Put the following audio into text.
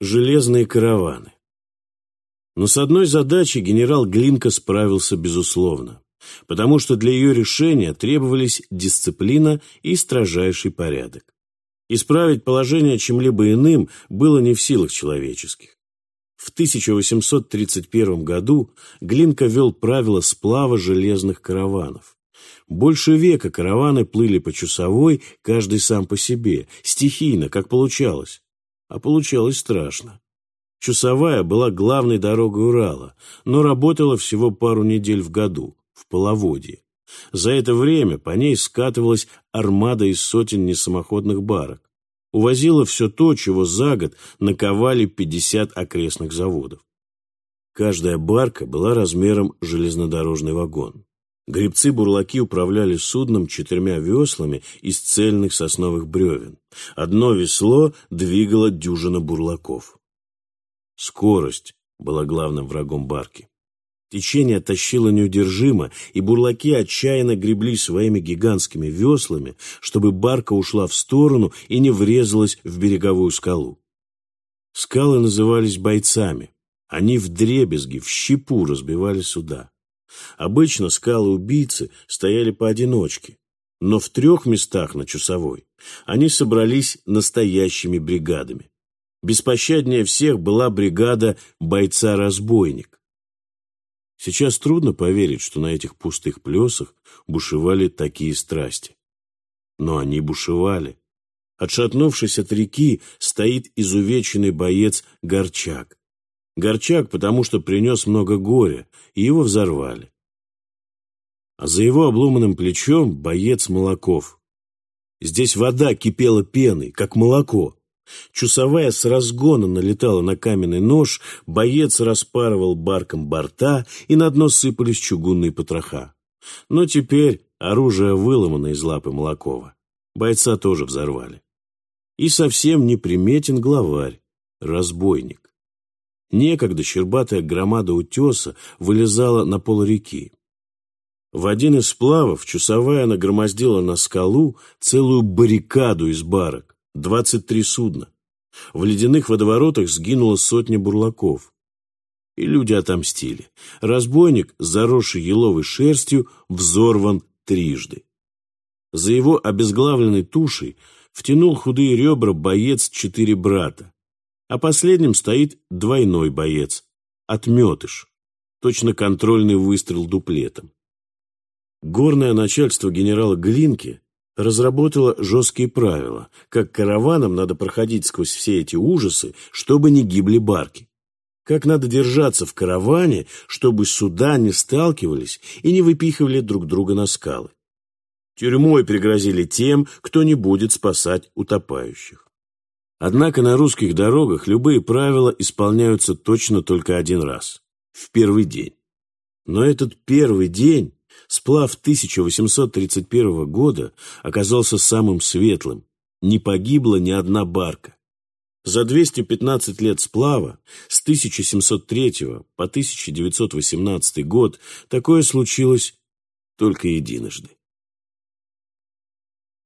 Железные караваны. Но с одной задачей генерал Глинка справился безусловно, потому что для ее решения требовались дисциплина и строжайший порядок. Исправить положение чем-либо иным было не в силах человеческих. В 1831 году Глинка ввел правила сплава железных караванов. Больше века караваны плыли по часовой, каждый сам по себе, стихийно, как получалось. А получалось страшно. Чусовая была главной дорогой Урала, но работала всего пару недель в году, в половодье. За это время по ней скатывалась армада из сотен несамоходных барок. Увозила все то, чего за год наковали 50 окрестных заводов. Каждая барка была размером железнодорожный вагон. Гребцы-бурлаки управляли судном четырьмя веслами из цельных сосновых бревен. Одно весло двигало дюжина бурлаков. Скорость была главным врагом барки. Течение тащило неудержимо, и бурлаки отчаянно гребли своими гигантскими веслами, чтобы барка ушла в сторону и не врезалась в береговую скалу. Скалы назывались бойцами. Они в дребезги, в щепу разбивали суда. Обычно скалы-убийцы стояли поодиночке, но в трех местах на Чусовой они собрались настоящими бригадами. Беспощаднее всех была бригада бойца-разбойник. Сейчас трудно поверить, что на этих пустых плесах бушевали такие страсти. Но они бушевали. Отшатнувшись от реки, стоит изувеченный боец Горчак. Горчак, потому что принес много горя, и его взорвали. А за его обломанным плечом боец Молоков. Здесь вода кипела пеной, как молоко. Чусовая с разгона налетала на каменный нож, боец распарывал барком борта, и на дно сыпались чугунные потроха. Но теперь оружие выломано из лапы Молокова. Бойца тоже взорвали. И совсем неприметен главарь, разбойник. Некогда щербатая громада утеса вылезала на пол реки. В один из сплавов часовая нагромоздила на скалу целую баррикаду из барок, двадцать три судна. В ледяных водоворотах сгинула сотня бурлаков. И люди отомстили. Разбойник, заросший еловой шерстью, взорван трижды. За его обезглавленной тушей втянул худые ребра боец четыре брата а последним стоит двойной боец – отметыш, точно контрольный выстрел дуплетом. Горное начальство генерала Глинки разработало жесткие правила, как караванам надо проходить сквозь все эти ужасы, чтобы не гибли барки. Как надо держаться в караване, чтобы суда не сталкивались и не выпихивали друг друга на скалы. Тюрьмой пригрозили тем, кто не будет спасать утопающих. Однако на русских дорогах любые правила исполняются точно только один раз – в первый день. Но этот первый день, сплав 1831 года, оказался самым светлым. Не погибла ни одна барка. За 215 лет сплава, с 1703 по 1918 год, такое случилось только единожды.